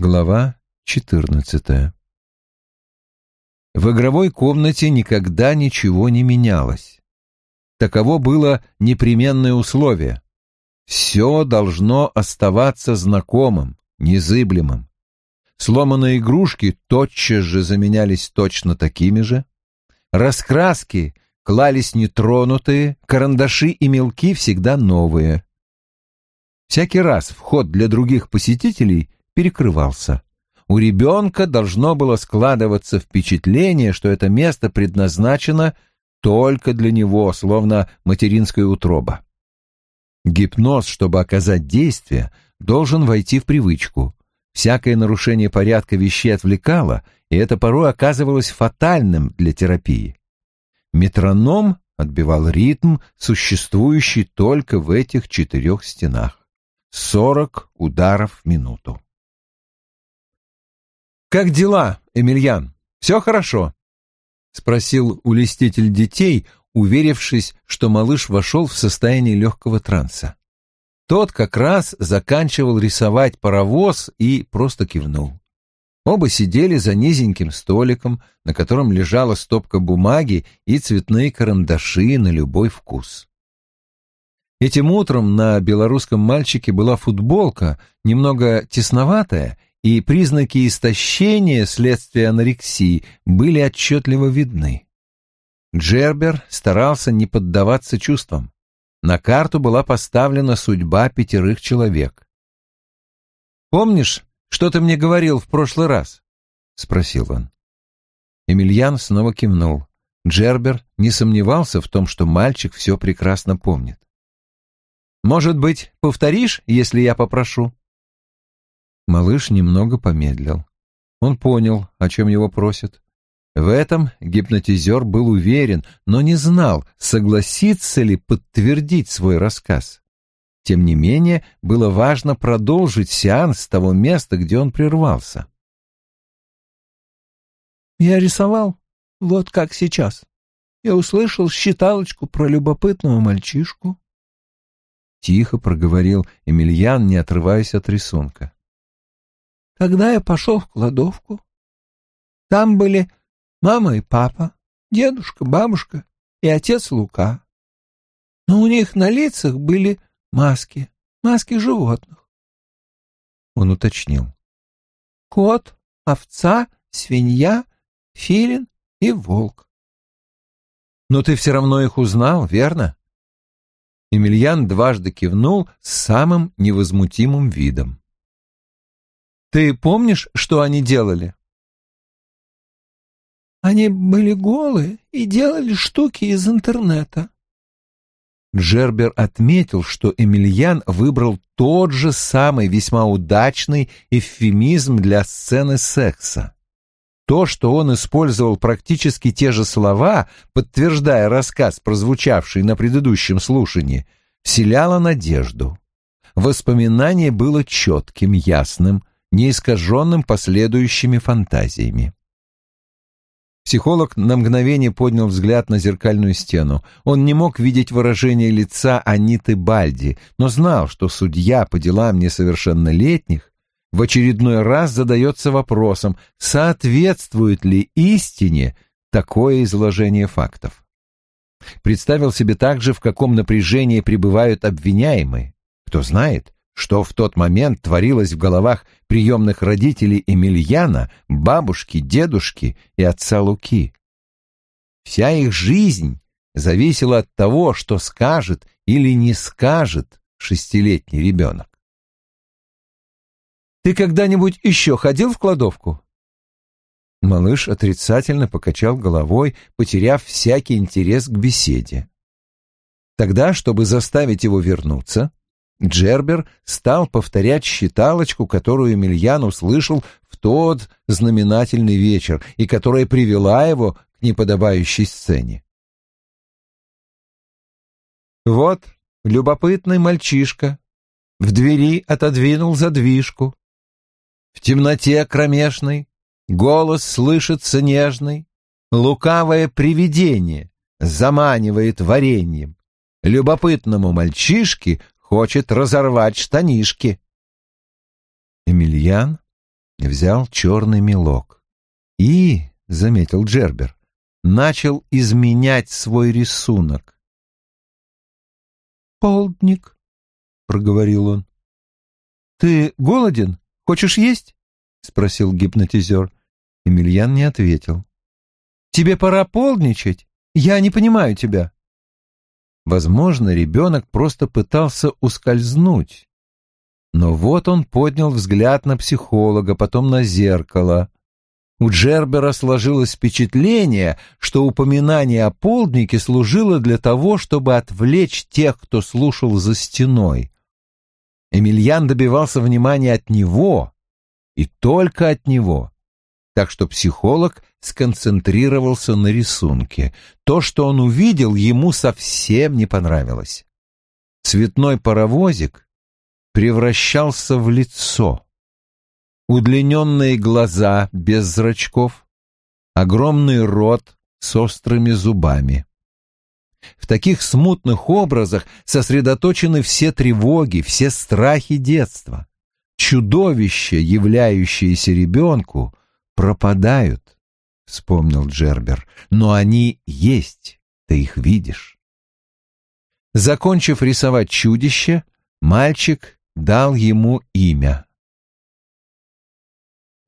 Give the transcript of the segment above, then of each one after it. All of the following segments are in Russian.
Глава 14 В игровой комнате никогда ничего не менялось. Таково было непременное условие. Все должно оставаться знакомым, незыблемым. Сломанные игрушки тотчас же заменялись точно такими же. Раскраски клались нетронутые, карандаши и мелки всегда новые. Всякий раз вход для других посетителей перекрывался. У ребенка должно было складываться впечатление, что это место предназначено только для него, словно материнская утроба. Гипноз, чтобы оказать действие, должен войти в привычку. Всякое нарушение порядка вещей отвлекало, и это порой оказывалось фатальным для терапии. Метроном отбивал ритм, существующий только в этих четырех стенах. Сорок ударов в минуту. «Как дела, Эмильян? Все хорошо?» — спросил улеститель детей, уверившись, что малыш вошел в состояние легкого транса. Тот как раз заканчивал рисовать паровоз и просто кивнул. Оба сидели за низеньким столиком, на котором лежала стопка бумаги и цветные карандаши на любой вкус. Этим утром на белорусском мальчике была футболка, немного тесноватая, и признаки истощения следствия анорексии были отчетливо видны. Джербер старался не поддаваться чувствам. На карту была поставлена судьба пятерых человек. «Помнишь, что ты мне говорил в прошлый раз?» — спросил он. Эмильян снова кивнул. Джербер не сомневался в том, что мальчик все прекрасно помнит. «Может быть, повторишь, если я попрошу?» Малыш немного помедлил. Он понял, о чем его просят. В этом гипнотизер был уверен, но не знал, согласится ли подтвердить свой рассказ. Тем не менее, было важно продолжить сеанс с того места, где он прервался. «Я рисовал, вот как сейчас. Я услышал считалочку про любопытного мальчишку». Тихо проговорил Эмильян, не отрываясь от рисунка. Когда я пошел в кладовку, там были мама и папа, дедушка, бабушка и отец Лука. Но у них на лицах были маски, маски животных. Он уточнил. Кот, овца, свинья, филин и волк. Но ты все равно их узнал, верно? Емельян дважды кивнул с самым невозмутимым видом. Ты помнишь, что они делали? Они были голые и делали штуки из интернета. Джербер отметил, что Эмильян выбрал тот же самый весьма удачный эвфемизм для сцены секса. То, что он использовал практически те же слова, подтверждая рассказ, прозвучавший на предыдущем слушании, вселяло надежду. Воспоминание было четким, ясным, не искаженным последующими фантазиями. Психолог на мгновение поднял взгляд на зеркальную стену. Он не мог видеть выражение лица Аниты Бальди, но знал, что судья по делам несовершеннолетних в очередной раз задается вопросом, соответствует ли истине такое изложение фактов. Представил себе также, в каком напряжении пребывают обвиняемые. Кто знает, что в тот момент творилось в головах приемных родителей Эмильяна, бабушки, дедушки и отца Луки. Вся их жизнь зависела от того, что скажет или не скажет шестилетний ребенок. «Ты когда-нибудь еще ходил в кладовку?» Малыш отрицательно покачал головой, потеряв всякий интерес к беседе. Тогда, чтобы заставить его вернуться, Джербер стал повторять считалочку, которую Емельян услышал в тот знаменательный вечер и которая привела его к неподобающей сцене. Вот любопытный мальчишка в двери отодвинул задвижку. В темноте кромешной голос слышится нежный, лукавое привидение заманивает вареньем. Любопытному мальчишке хочет разорвать штанишки. Эмильян взял черный мелок и, — заметил Джербер, — начал изменять свой рисунок. «Полдник», — проговорил он. «Ты голоден? Хочешь есть?» — спросил гипнотизер. Емельян не ответил. «Тебе пора полдничать? Я не понимаю тебя». Возможно, ребенок просто пытался ускользнуть. Но вот он поднял взгляд на психолога, потом на зеркало. У Джербера сложилось впечатление, что упоминание о полднике служило для того, чтобы отвлечь тех, кто слушал за стеной. Эмильян добивался внимания от него, и только от него так что психолог сконцентрировался на рисунке. То, что он увидел, ему совсем не понравилось. Цветной паровозик превращался в лицо. Удлиненные глаза без зрачков, огромный рот с острыми зубами. В таких смутных образах сосредоточены все тревоги, все страхи детства. Чудовище, являющееся ребенку, пропадают, — вспомнил Джербер, — но они есть, ты их видишь. Закончив рисовать чудище, мальчик дал ему имя.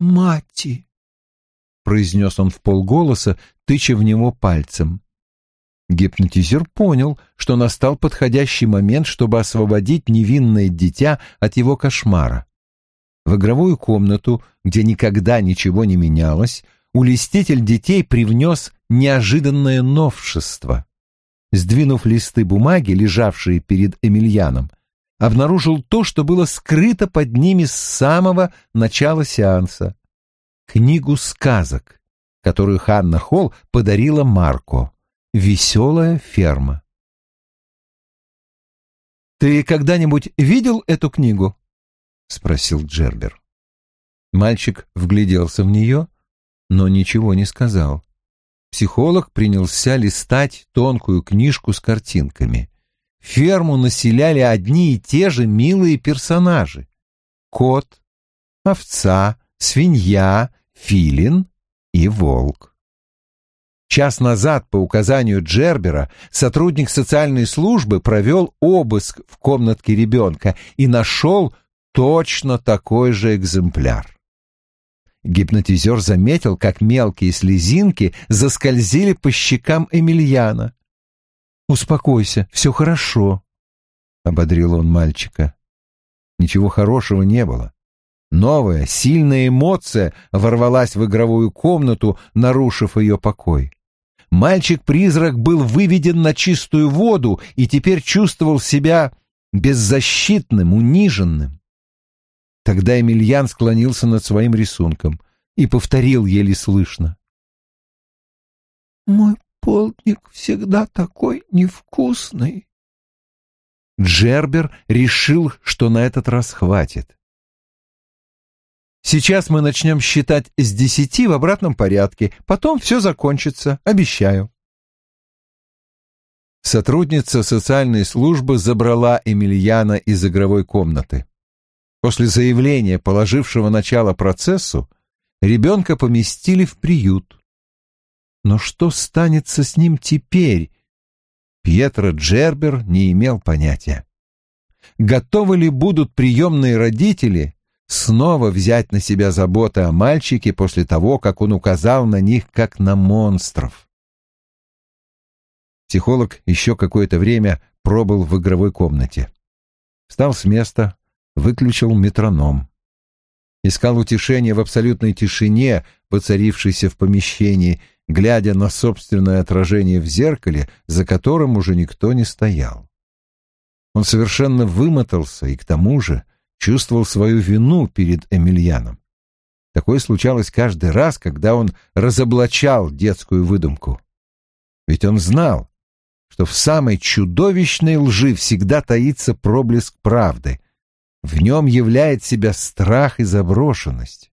«Мати», — произнес он в полголоса, тыча в него пальцем. Гипнотизер понял, что настал подходящий момент, чтобы освободить невинное дитя от его кошмара. В игровую комнату, где никогда ничего не менялось, улеститель детей привнес неожиданное новшество. Сдвинув листы бумаги, лежавшие перед Эмильяном, обнаружил то, что было скрыто под ними с самого начала сеанса. Книгу сказок, которую Ханна Холл подарила Марко. «Веселая ферма». «Ты когда-нибудь видел эту книгу?» — спросил Джербер. Мальчик вгляделся в нее, но ничего не сказал. Психолог принялся листать тонкую книжку с картинками. Ферму населяли одни и те же милые персонажи. Кот, овца, свинья, филин и волк. Час назад, по указанию Джербера, сотрудник социальной службы провел обыск в комнатке ребенка и нашел точно такой же экземпляр. Гипнотизер заметил, как мелкие слезинки заскользили по щекам Эмильяна. «Успокойся, все хорошо», — ободрил он мальчика. Ничего хорошего не было. Новая, сильная эмоция ворвалась в игровую комнату, нарушив ее покой. Мальчик-призрак был выведен на чистую воду и теперь чувствовал себя беззащитным, униженным. Тогда Эмильян склонился над своим рисунком и повторил еле слышно. «Мой полдник всегда такой невкусный». Джербер решил, что на этот раз хватит. «Сейчас мы начнем считать с десяти в обратном порядке, потом все закончится, обещаю». Сотрудница социальной службы забрала Эмильяна из игровой комнаты. После заявления, положившего начало процессу, ребенка поместили в приют. Но что станется с ним теперь? Пьетро Джербер не имел понятия. Готовы ли будут приемные родители снова взять на себя заботы о мальчике после того, как он указал на них как на монстров? Психолог еще какое-то время пробыл в игровой комнате. Встал с места, выключил метроном. Искал утешение в абсолютной тишине, поцарившейся в помещении, глядя на собственное отражение в зеркале, за которым уже никто не стоял. Он совершенно вымотался и к тому же чувствовал свою вину перед Эмильяном. Такое случалось каждый раз, когда он разоблачал детскую выдумку. Ведь он знал, что в самой чудовищной лжи всегда таится проблеск правды, в нем являет себя страх и заброшенность.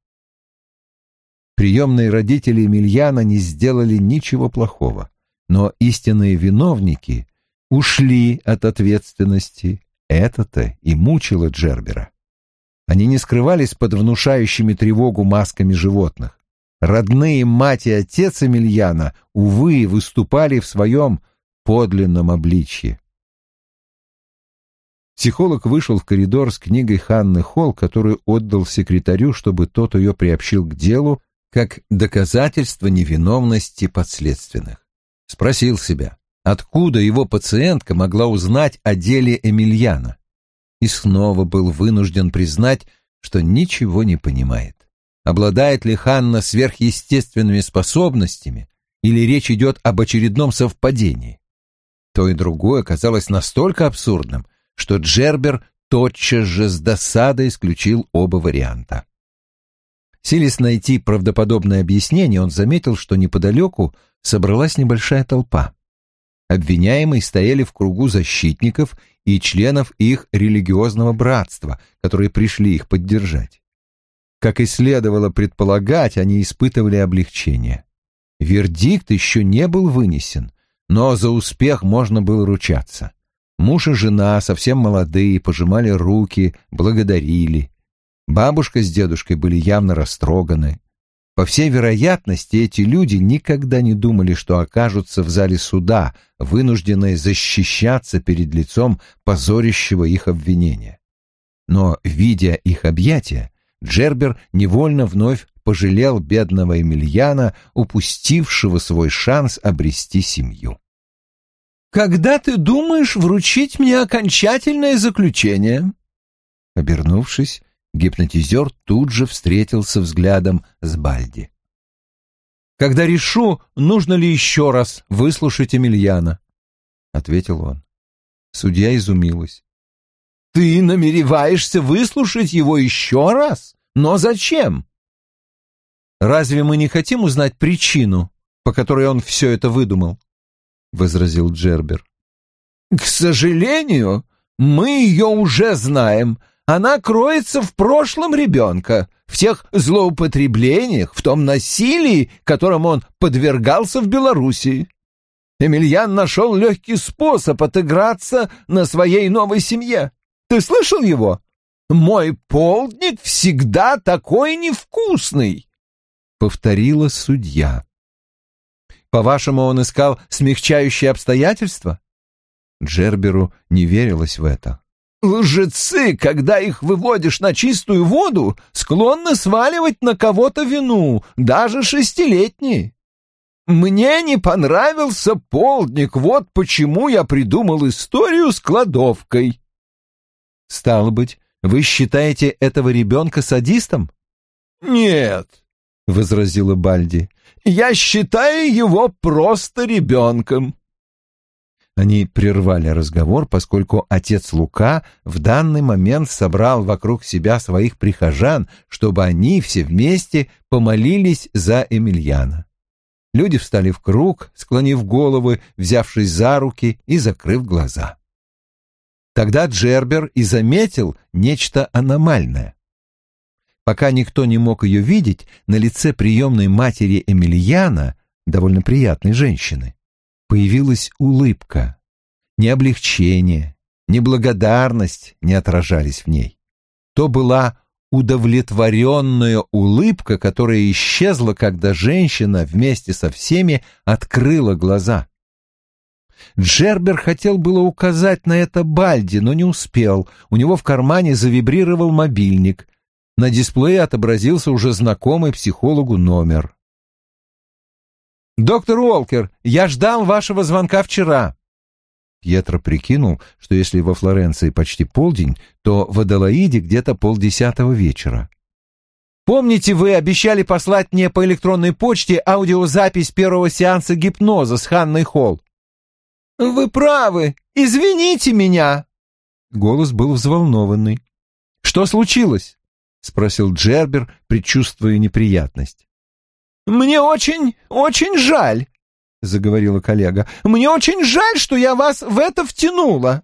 Приемные родители Емельяна не сделали ничего плохого, но истинные виновники ушли от ответственности. Это-то и мучило Джербера. Они не скрывались под внушающими тревогу масками животных. Родные мать и отец Эмильяна, увы, выступали в своем подлинном обличье. Психолог вышел в коридор с книгой Ханны Холл, которую отдал секретарю, чтобы тот ее приобщил к делу как доказательство невиновности подследственных. Спросил себя, откуда его пациентка могла узнать о деле Эмильяна, и снова был вынужден признать, что ничего не понимает. Обладает ли Ханна сверхъестественными способностями, или речь идет об очередном совпадении? То и другое казалось настолько абсурдным, что Джербер тотчас же с досадой исключил оба варианта. Силясь найти правдоподобное объяснение, он заметил, что неподалеку собралась небольшая толпа. Обвиняемые стояли в кругу защитников и членов их религиозного братства, которые пришли их поддержать. Как и следовало предполагать, они испытывали облегчение. Вердикт еще не был вынесен, но за успех можно было ручаться. Муж и жена, совсем молодые, пожимали руки, благодарили. Бабушка с дедушкой были явно растроганы. По всей вероятности, эти люди никогда не думали, что окажутся в зале суда, вынужденные защищаться перед лицом позорящего их обвинения. Но, видя их объятия, Джербер невольно вновь пожалел бедного Эмильяна, упустившего свой шанс обрести семью. «Когда ты думаешь вручить мне окончательное заключение?» Обернувшись, гипнотизер тут же встретился взглядом с Бальди. «Когда решу, нужно ли еще раз выслушать Эмильяна», — ответил он. Судья изумилась. «Ты намереваешься выслушать его еще раз? Но зачем?» «Разве мы не хотим узнать причину, по которой он все это выдумал?» — возразил Джербер. «К сожалению, мы ее уже знаем. Она кроется в прошлом ребенка, в тех злоупотреблениях, в том насилии, которым он подвергался в Белоруссии. Эмильян нашел легкий способ отыграться на своей новой семье. Ты слышал его? Мой полдник всегда такой невкусный, — повторила судья. По-вашему, он искал смягчающие обстоятельства? Джерберу не верилось в это. Лжецы, когда их выводишь на чистую воду, склонны сваливать на кого-то вину, даже шестилетние. Мне не понравился полдник, вот почему я придумал историю с кладовкой. Стало быть, вы считаете этого ребенка садистом? Нет, — возразила Бальди, — я считаю его просто ребенком. Они прервали разговор, поскольку отец Лука в данный момент собрал вокруг себя своих прихожан, чтобы они все вместе помолились за Эмильяна. Люди встали в круг, склонив головы, взявшись за руки и закрыв глаза. Тогда Джербер и заметил нечто аномальное. Пока никто не мог ее видеть, на лице приемной матери Эмильяна, довольно приятной женщины, появилась улыбка. Ни облегчение, ни благодарность не отражались в ней. То была удовлетворенная улыбка, которая исчезла, когда женщина вместе со всеми открыла глаза. Джербер хотел было указать на это Бальди, но не успел. У него в кармане завибрировал мобильник. На дисплее отобразился уже знакомый психологу номер. «Доктор Уолкер, я ждал вашего звонка вчера». Пьетро прикинул, что если во Флоренции почти полдень, то в Адалаиде где-то полдесятого вечера. «Помните, вы обещали послать мне по электронной почте аудиозапись первого сеанса гипноза с Ханной Холл?» «Вы правы! Извините меня!» Голос был взволнованный. «Что случилось?» — спросил Джербер, предчувствуя неприятность. «Мне очень, очень жаль», — заговорила коллега. «Мне очень жаль, что я вас в это втянула.